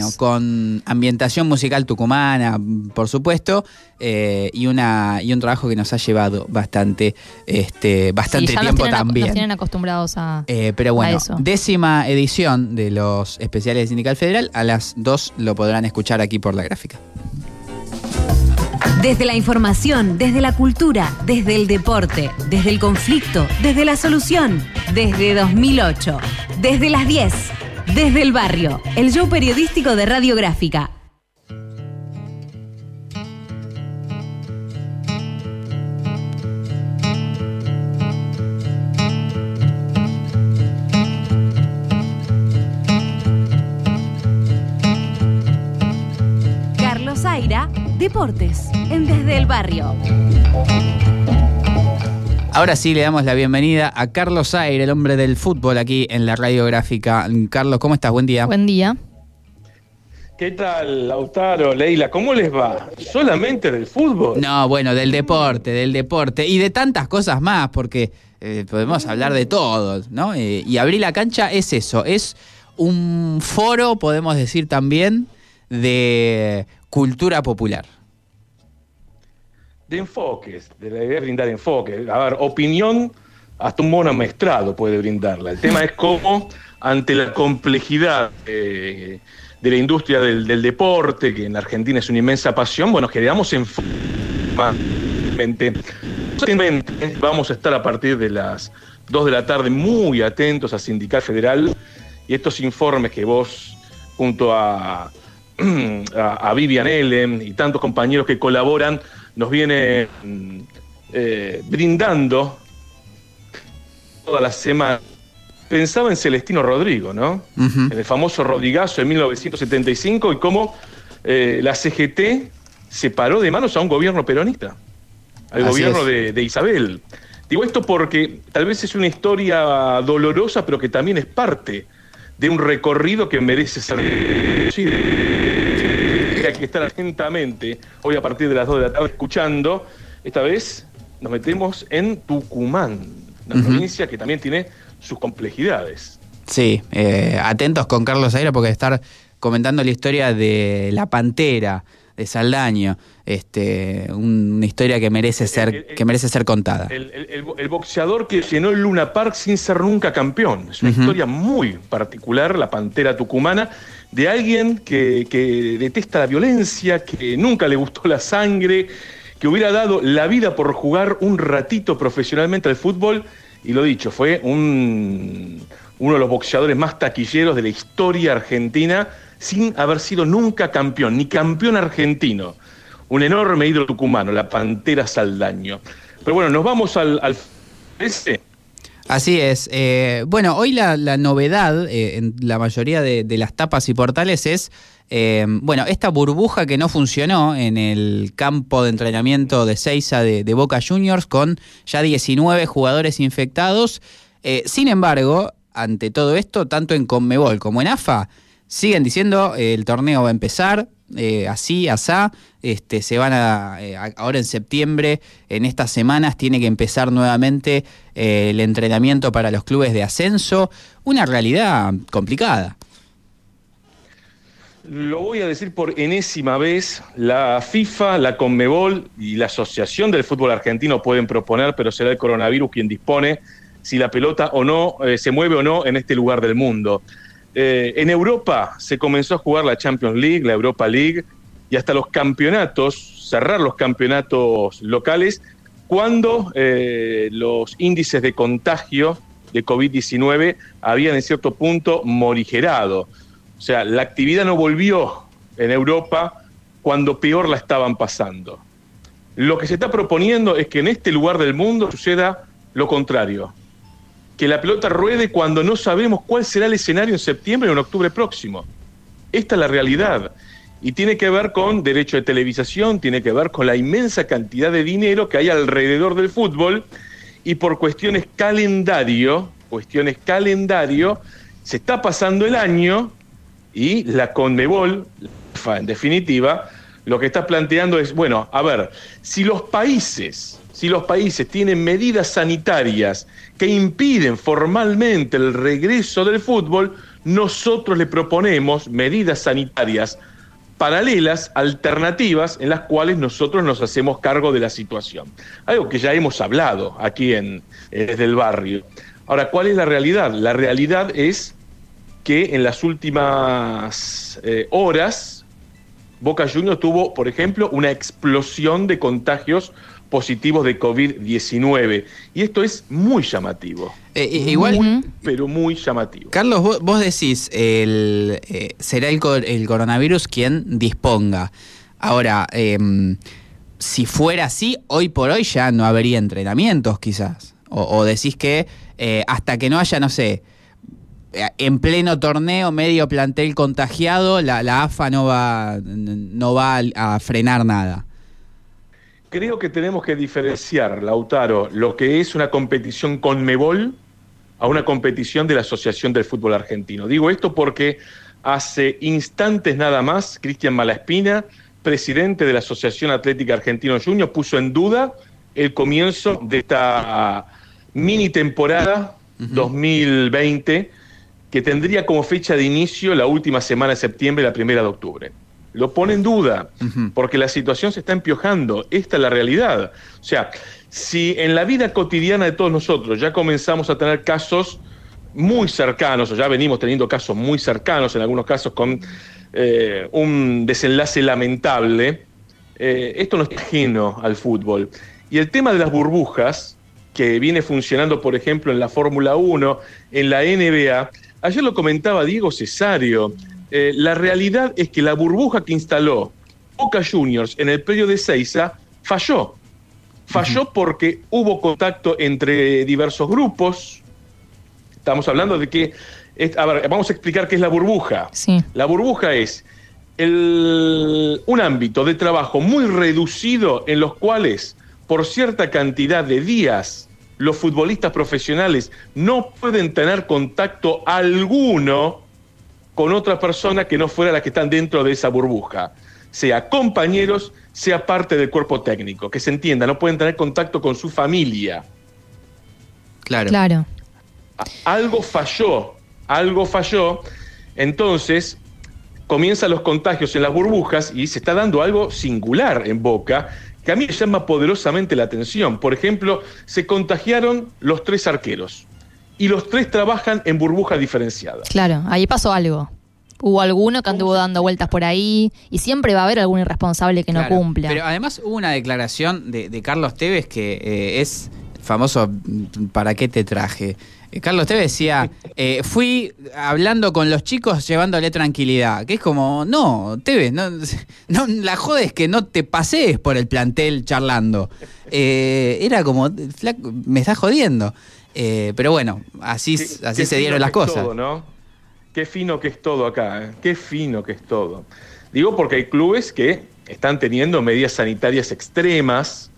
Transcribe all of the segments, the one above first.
bueno, con ambientación musical tucumana, por supuesto, eh, y, una, y un trabajo que nos ha llevado bastante, este, bastante tiempo también. Nos tienen acostumbrados a, eh, pero bueno, décima edición de los especiales de Sindical Federal, a las dos lo podrán escuchar aquí por la gráfica. Desde la información, desde la cultura, desde el deporte, desde el conflicto, desde la solución, desde 2008, desde las 10, desde el barrio, el show periodístico de Radiográfica Deportes en Desde el Barrio. Ahora sí le damos la bienvenida a Carlos Aire, el hombre del fútbol aquí en la radiográfica. Carlos, ¿cómo estás? Buen día. Buen día. ¿Qué tal, Lautaro, Leila? ¿Cómo les va? ¿Solamente del fútbol? No, bueno, del deporte, del deporte y de tantas cosas más, porque eh, podemos hablar de todo, ¿no? Eh, y abrir la cancha es eso, es un foro, podemos decir también, de cultura popular de enfoques, de brindar enfoques. A ver, opinión, hasta un mono maestrado puede brindarla. El tema es cómo, ante la complejidad eh, de la industria del, deporte, que en Argentina es una inmensa pasión, bueno, generamos enfoques. Vamos a estar a partir de las 2 de la tarde muy atentos a Sindical Federal y estos informes que vos, junto a, a, Vivian Ellen y tantos compañeros que colaboran, nos viene eh, brindando toda la semana. Pensaba en Celestino Rodrigo, ¿no? En el famoso Rodrigazo de 1975 y cómo eh, la CGT se paró de manos a un gobierno peronista, al gobierno de, Isabel. Digo esto porque tal vez es una historia dolorosa, pero que también es parte de un recorrido que merece ser que estar atentamente hoy a partir de las 2 de la tarde escuchando. Esta vez nos metemos en Tucumán, una provincia que también tiene sus complejidades. Sí, eh, atentos con Carlos Aira porque estar comentando la historia de la pantera de Saldaño, este, una historia que merece ser, que merece ser contada. El, boxeador que llenó el Luna Park sin ser nunca campeón. Es una historia muy particular, la pantera tucumana, de alguien que, que detesta la violencia, que nunca le gustó la sangre, que hubiera dado la vida por jugar un ratito profesionalmente al fútbol. Y lo dicho, fue un, uno de los boxeadores más taquilleros de la historia argentina sin haber sido nunca campeón, ni campeón argentino. Un enorme ídolo tucumano, la Pantera Saldaño. Pero bueno, nos vamos al... al Así es. Eh, bueno, hoy la, novedad eh, en la mayoría de, las tapas y portales es, eh, bueno, esta burbuja que no funcionó en el campo de entrenamiento de Seiza de, de Boca Juniors con ya 19 jugadores infectados. sin embargo, ante todo esto, tanto en Conmebol como en AFA, siguen diciendo eh, el torneo va a empezar, eh, así, asá, este, se van eh, a, ahora en septiembre, en estas semanas tiene que empezar nuevamente el entrenamiento para los clubes de ascenso, una realidad complicada. Lo voy a decir por enésima vez, la FIFA, la Conmebol y la Asociación del Fútbol Argentino pueden proponer, pero será el coronavirus quien dispone si la pelota o no se mueve o no en este lugar del mundo. Eh, en Europa se comenzó a jugar la Champions League, la Europa League y hasta los campeonatos, cerrar los campeonatos locales, cuando eh, los índices de contagio de COVID-19 habían en cierto punto morigerado. O sea, la actividad no volvió en Europa cuando peor la estaban pasando. Lo que se está proponiendo es que en este lugar del mundo suceda lo contrario, que la pelota ruede cuando no sabemos cuál será el escenario en septiembre o en octubre próximo. Esta es la realidad. Y tiene que ver con derecho de televisación, tiene que ver con la inmensa cantidad de dinero que hay alrededor del fútbol y por cuestiones calendario, cuestiones calendario, se está pasando el año y la Conmebol, en definitiva, lo que está planteando es, bueno, a ver, si los países si los países tienen medidas sanitarias que impiden formalmente el regreso del fútbol, nosotros le proponemos medidas sanitarias paralelas, alternativas, en las cuales nosotros nos hacemos cargo de la situación. Algo que ya hemos hablado aquí en, desde el barrio. Ahora, ¿cuál es la realidad? La realidad es que en las últimas eh, horas, Boca Juniors tuvo, por ejemplo, una explosión de contagios positivos de COVID-19. Y esto es muy llamativo. Eh, eh, igual, pero muy llamativo. Carlos, vos, decís, el, eh, será el, el, coronavirus quien disponga. Ahora, em, si fuera así, hoy por hoy ya no habría entrenamientos quizás. O, decís que hasta que no haya, no sé, en pleno torneo, medio plantel contagiado, la, la AFA no va, no va a frenar nada. Creo que tenemos que diferenciar, Lautaro, lo que es una competición con Mebol a una competición de la Asociación del Fútbol Argentino. Digo esto porque hace instantes nada más, Cristian Malaspina, presidente de la Asociación Atlética Argentino Junior, puso en duda el comienzo de esta mini temporada 2020 que tendría como fecha de inicio la última semana de septiembre y la primera de octubre lo pone en duda, porque la situación se está empiojando. Esta es la realidad. O sea, si en la vida cotidiana de todos nosotros ya comenzamos a tener casos muy cercanos, o ya venimos teniendo casos muy cercanos, en algunos casos con eh, un desenlace lamentable, eh, esto no es ajeno al fútbol. Y el tema de las burbujas, que viene funcionando, por ejemplo, en la Fórmula 1, en la NBA, ayer lo comentaba Diego Cesario, eh, la realidad es que la burbuja que instaló Boca Juniors en el periodo de Seiza falló. Falló porque hubo contacto entre diversos grupos. Estamos hablando de que. a ver, vamos a explicar qué es la burbuja. Sí. La burbuja es un ámbito de trabajo muy reducido en los cuales, por cierta cantidad de días, los futbolistas profesionales no pueden tener contacto alguno con otra persona que no fuera la que están dentro de esa burbuja, sea compañeros, sea parte del cuerpo técnico, que se entienda, no pueden tener contacto con su familia. Claro. Claro. Algo falló, algo falló, entonces comienzan los contagios en las burbujas y se está dando algo singular en Boca que a mí me llama poderosamente la atención. Por ejemplo, se contagiaron los tres arqueros y los tres trabajan en burbujas diferenciadas. Claro, ahí pasó algo. Hubo alguno que anduvo dando vueltas por ahí y siempre va a haber algún irresponsable que no cumpla. Pero además hubo una declaración de, Carlos Tevez que eh, es famoso, ¿para qué te traje? Eh, Carlos Tevez decía, eh, fui hablando con los chicos llevándole tranquilidad, que es como, no, Tevez, no, no la jodes es que no te pasees por el plantel charlando. era como, me estás jodiendo. Eh, pero bueno, así, así se dieron las cosas. Qué fino que es todo acá, ¿eh? qué fino que es todo. Digo porque hay clubes que están teniendo medidas sanitarias extremas.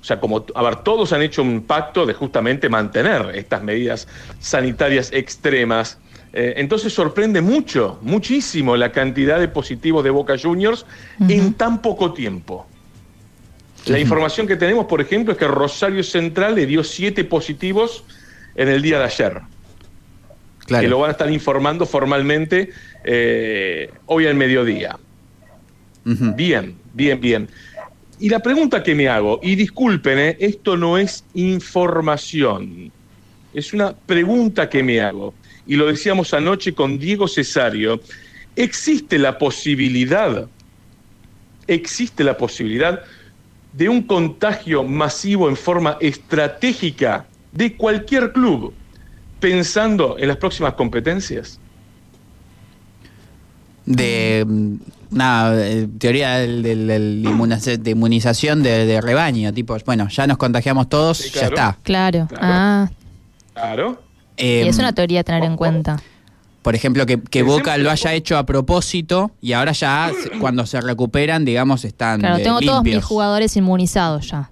O sea, como, a ver, todos han hecho un pacto de justamente mantener estas medidas sanitarias extremas. Eh, entonces sorprende mucho, muchísimo la cantidad de positivos de Boca Juniors en tan poco tiempo. La información que tenemos, por ejemplo, es que Rosario Central le dio siete positivos en el día de ayer. Que lo van a estar informando formalmente eh, hoy al mediodía. Bien, bien, bien. Y la pregunta que me hago, y disculpen, eh, esto no es información, es una pregunta que me hago, y lo decíamos anoche con Diego Cesario, ¿existe la posibilidad, existe la posibilidad de un contagio masivo en forma estratégica de cualquier club, pensando en las próximas competencias? De una eh, teoría de, inmunización de, rebaño, tipo, bueno, ya nos contagiamos todos, ya está. Claro. Claro. Ah. claro. y es una teoría a tener en cuenta por ejemplo, que, Boca lo haya hecho a propósito y ahora ya cuando se recuperan, digamos, están Claro, tengo todos mis jugadores inmunizados ya.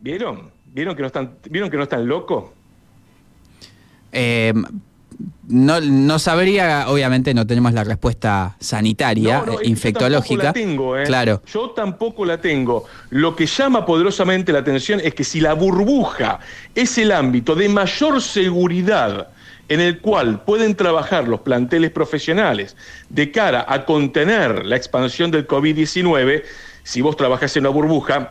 ¿Vieron? ¿Vieron que no están, ¿vieron que no están locos? Eh, no, no sabría, obviamente no tenemos la respuesta sanitaria, infectológica. Yo tampoco la tengo, ¿eh? Claro. Yo tampoco la tengo. Lo que llama poderosamente la atención es que si la burbuja es el ámbito de mayor seguridad en el cual pueden trabajar los planteles profesionales de cara a contener la expansión del COVID-19, si vos trabajás en una burbuja,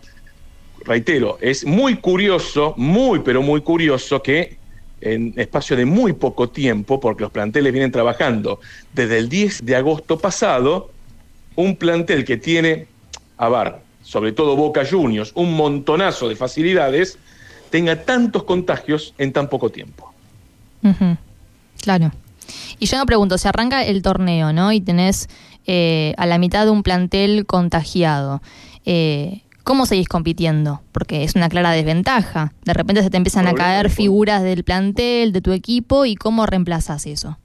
reitero, es muy curioso, muy pero muy curioso que en espacio de muy poco tiempo, porque los planteles vienen trabajando desde el 10 de agosto pasado, un plantel que tiene, a ver, sobre todo Boca Juniors, un montonazo de facilidades, tenga tantos contagios en tan poco tiempo. Claro. Y yo me pregunto, se arranca el torneo, ¿no? Y tenés eh, a la mitad de un plantel contagiado. Eh, ¿Cómo seguís compitiendo? Porque es una clara desventaja. De repente se te empiezan a caer figuras del plantel, de tu equipo, y cómo reemplazas eso.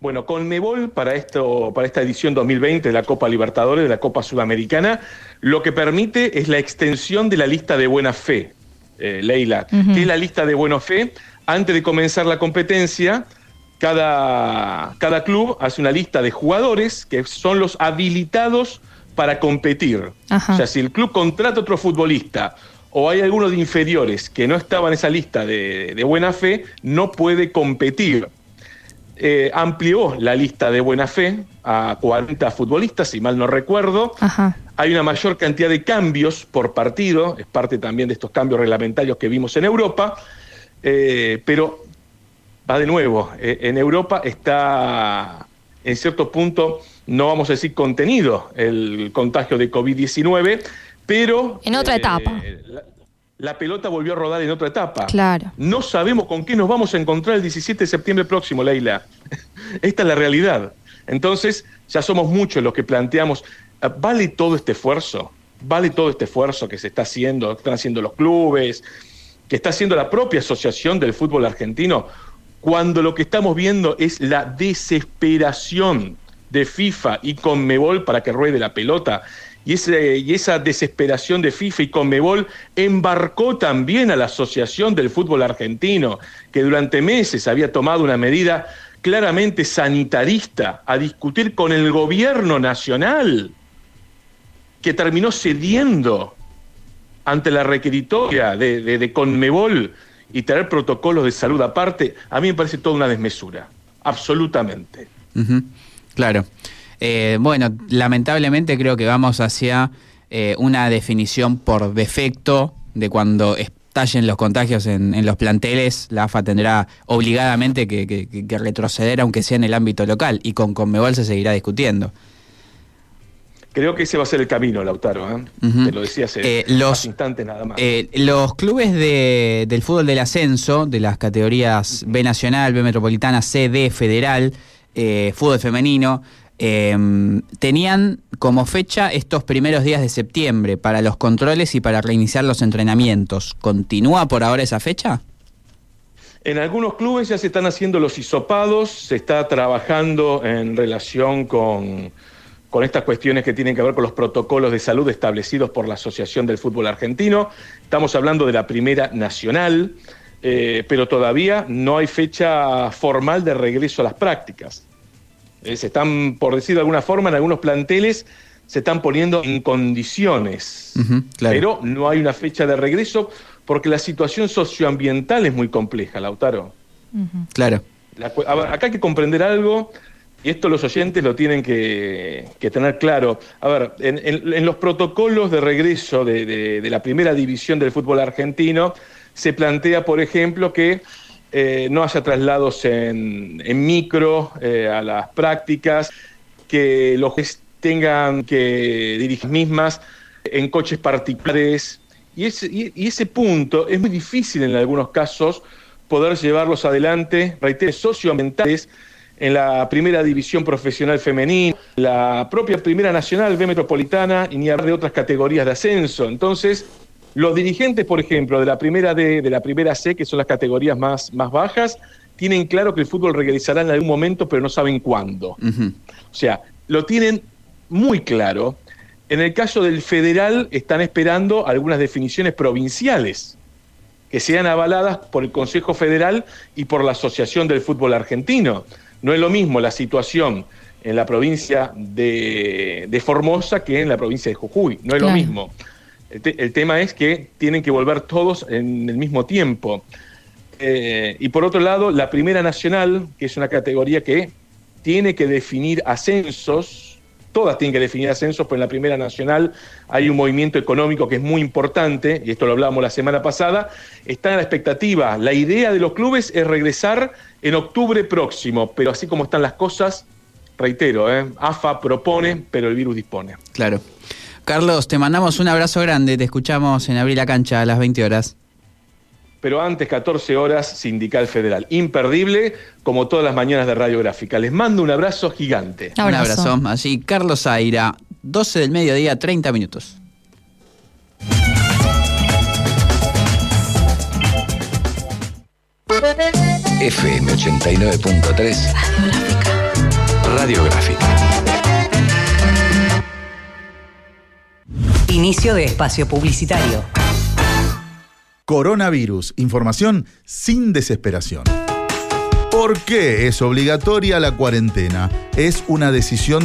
Bueno, con Mebol para, esto, para esta edición 2020 de la Copa Libertadores, de la Copa Sudamericana, lo que permite es la extensión de la lista de buena fe, eh, Leila. ¿Qué es la lista de buena fe? Antes de comenzar la competencia, cada, cada club hace una lista de jugadores que son los habilitados para competir. O sea, si el club contrata otro futbolista o hay alguno de inferiores que no estaba en esa lista de, buena fe, no puede competir. Eh, amplió la lista de buena fe a 40 futbolistas, si mal no recuerdo. Hay una mayor cantidad de cambios por partido, es parte también de estos cambios reglamentarios que vimos en Europa, eh, pero va de nuevo, eh, en Europa está en cierto punto no vamos a decir contenido el contagio de COVID-19, pero... En otra eh, etapa. La, pelota volvió a rodar en otra etapa. Claro. No sabemos con qué nos vamos a encontrar el 17 de septiembre próximo, Leila. Esta es la realidad. Entonces, ya somos muchos los que planteamos, ¿vale todo este esfuerzo? ¿Vale todo este esfuerzo que se está haciendo, están haciendo los clubes, que está haciendo la propia Asociación del Fútbol Argentino, cuando lo que estamos viendo es la desesperación de FIFA y Conmebol para que ruede la pelota. Y, y esa desesperación de FIFA y Conmebol embarcó también a la Asociación del Fútbol Argentino, que durante meses había tomado una medida claramente sanitarista a discutir con el gobierno nacional, que terminó cediendo ante la requeritoria de, de Conmebol y traer protocolos de salud aparte, a mí me parece toda una desmesura, absolutamente. Claro. Eh, bueno, lamentablemente creo que vamos hacia eh, una definición por defecto de cuando estallen los contagios en, los planteles, la AFA tendrá obligadamente que, retroceder, aunque sea en el ámbito local, y con Conmebol se seguirá discutiendo. Creo que ese va a ser el camino, Lautaro. ¿eh? Te lo decía hace los, instantes nada más. los clubes del fútbol del ascenso, de las categorías B Nacional, B Metropolitana, C, D, Federal, eh, fútbol femenino, em, tenían como fecha estos primeros días de septiembre para los controles y para reiniciar los entrenamientos. ¿Continúa por ahora esa fecha? En algunos clubes ya se están haciendo los hisopados, se está trabajando en relación con, con estas cuestiones que tienen que ver con los protocolos de salud establecidos por la Asociación del Fútbol Argentino. Estamos hablando de la Primera Nacional. Eh, pero todavía no hay fecha formal de regreso a las prácticas. Eh, se están, por decir de alguna forma, en algunos planteles se están poniendo en condiciones, pero no hay una fecha de regreso porque la situación socioambiental es muy compleja, Lautaro. Claro. acá hay que comprender algo, y esto los oyentes lo tienen que, tener claro. A ver, en, los protocolos de regreso de la primera división del fútbol argentino, se plantea, por ejemplo, que eh, no haya traslados en, micro eh, a las prácticas, que los tengan que dirigir mismas en coches particulares. Y ese, y ese punto es muy difícil en algunos casos poder llevarlos adelante, reitero, socioambientales en la primera división profesional femenina, la propia primera nacional B metropolitana y ni hablar de otras categorías de ascenso. Entonces, los dirigentes, por ejemplo, de la primera D, de la primera C, que son las categorías más, más bajas, tienen claro que el fútbol regresará en algún momento, pero no saben cuándo. O sea, lo tienen muy claro. En el caso del federal, están esperando algunas definiciones provinciales que sean avaladas por el Consejo Federal y por la Asociación del Fútbol Argentino. No es lo mismo la situación en la provincia de, Formosa que en la provincia de Jujuy. No es lo mismo. El, tema es que tienen que volver todos en el mismo tiempo. Eh, y por otro lado, la Primera Nacional, que es una categoría que tiene que definir ascensos, todas tienen que definir ascensos, pero en la Primera Nacional hay un movimiento económico que es muy importante, y esto lo hablábamos la semana pasada, está en la expectativa. La idea de los clubes es regresar en octubre próximo, pero así como están las cosas, reitero, ¿eh? AFA propone, pero el virus dispone. Claro. Carlos, te mandamos un abrazo grande, te escuchamos en Abril la Cancha a las 20 horas pero antes 14 horas Sindical Federal. Imperdible, como todas las mañanas de Radiográfica. Les mando un abrazo gigante. Un abrazo. Así, Carlos Zaira, 12 del mediodía, 30 minutos. FM 89.3 Radiográfica. Inicio de espacio publicitario. Coronavirus. Información sin desesperación. ¿Por qué es obligatoria la cuarentena? Es una decisión de